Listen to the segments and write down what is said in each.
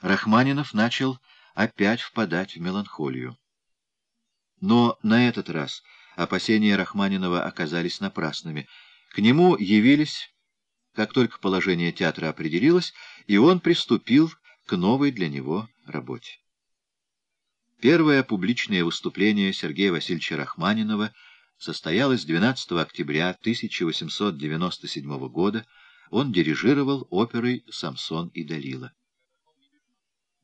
Рахманинов начал опять впадать в меланхолию. Но на этот раз опасения Рахманинова оказались напрасными. К нему явились, как только положение театра определилось, и он приступил к новой для него работе. Первое публичное выступление Сергея Васильевича Рахманинова состоялось 12 октября 1897 года. Он дирижировал оперой «Самсон и Далила».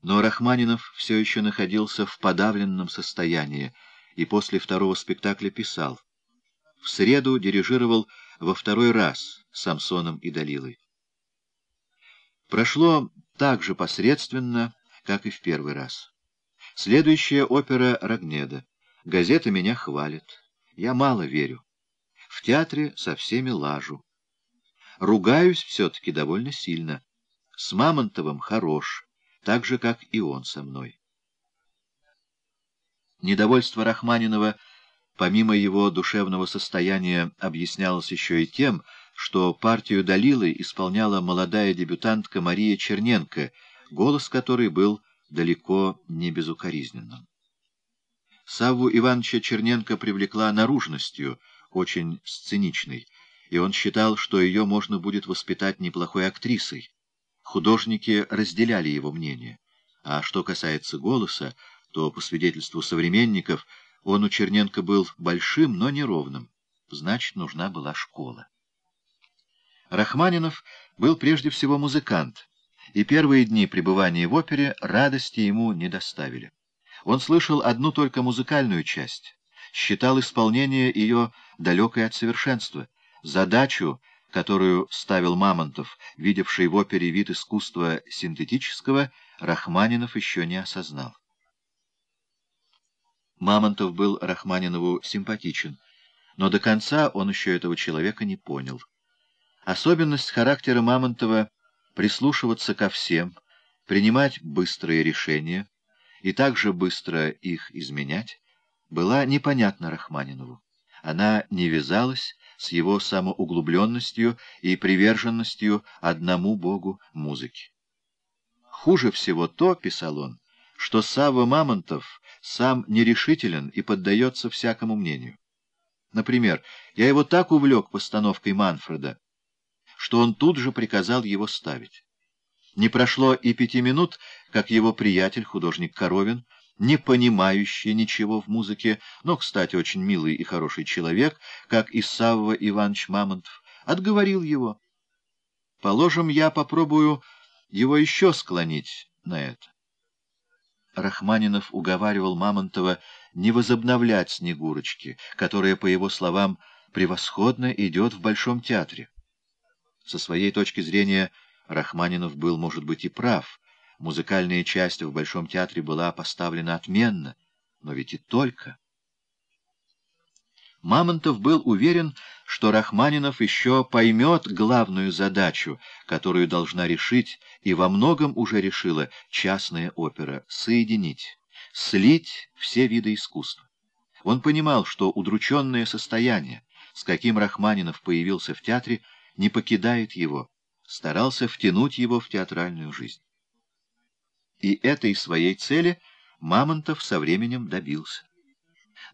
Но Рахманинов все еще находился в подавленном состоянии и после второго спектакля писал. В среду дирижировал во второй раз Самсоном и Далилой. Прошло так же посредственно, как и в первый раз. Следующая опера Рогнеда. Газета меня хвалит. Я мало верю. В театре со всеми лажу. Ругаюсь все-таки довольно сильно. С Мамонтовым хорош, так же, как и он со мной. Недовольство Рахманинова, помимо его душевного состояния, объяснялось еще и тем, что партию Далилы исполняла молодая дебютантка Мария Черненко, голос которой был далеко не безукоризненным. Савву Ивановича Черненко привлекла наружностью, очень сценичной, и он считал, что ее можно будет воспитать неплохой актрисой. Художники разделяли его мнение. А что касается голоса, то, по свидетельству современников, он у Черненко был большим, но неровным. Значит, нужна была школа. Рахманинов был прежде всего музыкант, и первые дни пребывания в опере радости ему не доставили. Он слышал одну только музыкальную часть, считал исполнение ее далекой от совершенства, задачу, которую ставил Мамонтов, видевший в опере вид искусства синтетического, Рахманинов еще не осознал. Мамонтов был Рахманинову симпатичен, но до конца он еще этого человека не понял. Особенность характера Мамонтова — прислушиваться ко всем, принимать быстрые решения и также быстро их изменять, была непонятна Рахманинову. Она не вязалась с его самоуглубленностью и приверженностью одному богу музыки. «Хуже всего то, — писал он, — что Савва Мамонтов сам нерешителен и поддается всякому мнению. Например, я его так увлек постановкой Манфреда, что он тут же приказал его ставить. Не прошло и пяти минут, как его приятель, художник Коровин, не понимающий ничего в музыке, но, кстати, очень милый и хороший человек, как и Савва Иванович Мамонтов, отговорил его. Положим, я попробую его еще склонить на это. Рахманинов уговаривал Мамонтова не возобновлять «Снегурочки», которая, по его словам, превосходно идет в Большом театре. Со своей точки зрения Рахманинов был, может быть, и прав. Музыкальная часть в Большом театре была поставлена отменно, но ведь и только. Мамонтов был уверен, что Рахманинов еще поймет главную задачу, которую должна решить, и во многом уже решила частная опера — соединить, слить все виды искусства. Он понимал, что удрученное состояние, с каким Рахманинов появился в театре, — не покидает его, старался втянуть его в театральную жизнь. И этой своей цели Мамонтов со временем добился.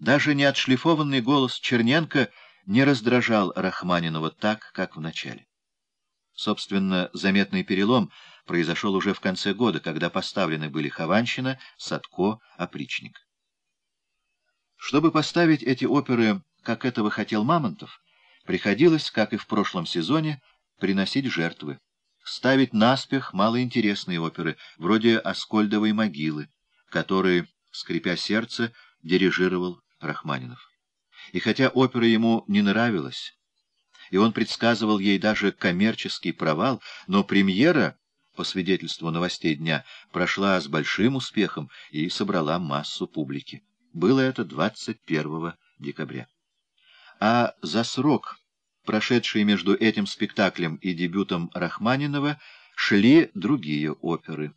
Даже неотшлифованный голос Черненко не раздражал Рахманинова так, как в начале. Собственно, заметный перелом произошел уже в конце года, когда поставлены были Хованщина, Садко, Опричник. Чтобы поставить эти оперы, как этого хотел Мамонтов, Приходилось, как и в прошлом сезоне, приносить жертвы. Ставить наспех малоинтересные оперы, вроде «Аскольдовой могилы», которые, скрипя сердце, дирижировал Рахманинов. И хотя опера ему не нравилась, и он предсказывал ей даже коммерческий провал, но премьера, по свидетельству новостей дня, прошла с большим успехом и собрала массу публики. Было это 21 декабря а за срок, прошедший между этим спектаклем и дебютом Рахманинова, шли другие оперы.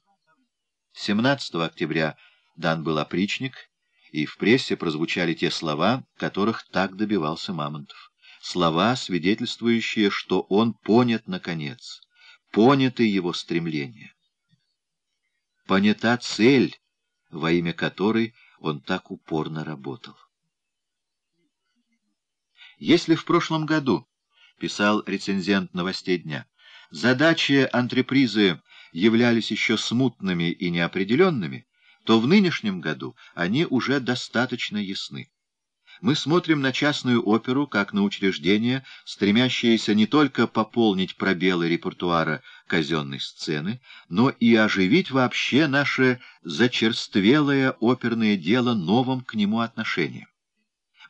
17 октября дан был опричник, и в прессе прозвучали те слова, которых так добивался Мамонтов. Слова, свидетельствующие, что он понят наконец, поняты его стремления. понята цель, во имя которой он так упорно работал. Если в прошлом году, писал рецензент «Новостей дня», задачи антрепризы являлись еще смутными и неопределенными, то в нынешнем году они уже достаточно ясны. Мы смотрим на частную оперу как на учреждение, стремящееся не только пополнить пробелы репертуара казенной сцены, но и оживить вообще наше зачерствелое оперное дело новым к нему отношением.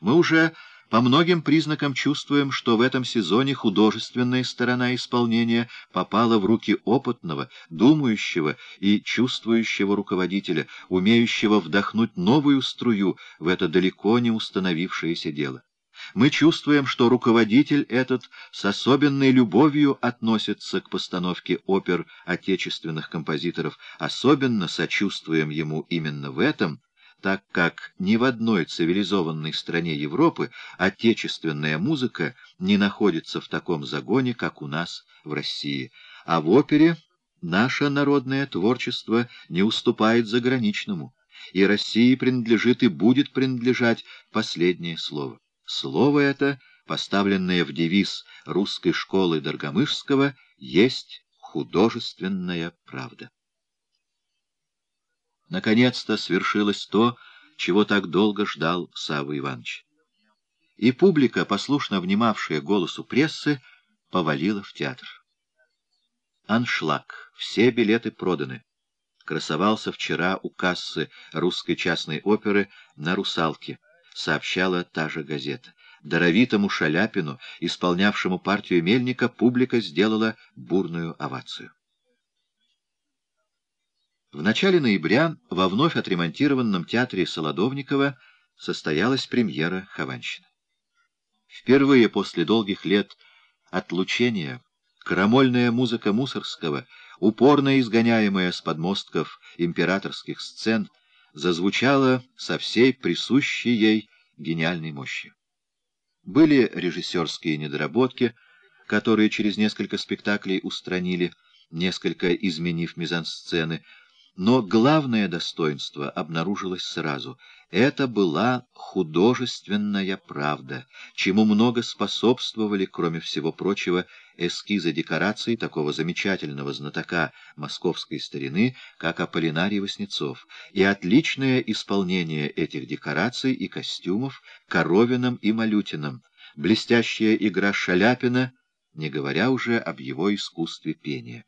Мы уже по многим признакам чувствуем, что в этом сезоне художественная сторона исполнения попала в руки опытного, думающего и чувствующего руководителя, умеющего вдохнуть новую струю в это далеко не установившееся дело. Мы чувствуем, что руководитель этот с особенной любовью относится к постановке опер отечественных композиторов, особенно сочувствуем ему именно в этом, так как ни в одной цивилизованной стране Европы отечественная музыка не находится в таком загоне, как у нас в России, а в опере наше народное творчество не уступает заграничному, и России принадлежит и будет принадлежать последнее слово. Слово это, поставленное в девиз русской школы Доргомышского, есть художественная правда. Наконец-то свершилось то, чего так долго ждал Савва Иванович. И публика, послушно внимавшая голосу прессы, повалила в театр. Аншлаг. Все билеты проданы. Красовался вчера у кассы русской частной оперы на «Русалке», сообщала та же газета. Даровитому Шаляпину, исполнявшему партию Мельника, публика сделала бурную овацию. В начале ноября во вновь отремонтированном театре Солодовникова состоялась премьера «Хованщины». Впервые после долгих лет отлучения крамольная музыка Мусорского, упорно изгоняемая с подмостков императорских сцен, зазвучала со всей присущей ей гениальной мощью. Были режиссерские недоработки, которые через несколько спектаклей устранили, несколько изменив мизансцены, но главное достоинство обнаружилось сразу. Это была художественная правда, чему много способствовали, кроме всего прочего, эскизы декораций такого замечательного знатока московской старины, как Аполлинарий Васнецов, и отличное исполнение этих декораций и костюмов Коровиным и Малютиным, блестящая игра Шаляпина, не говоря уже об его искусстве пения.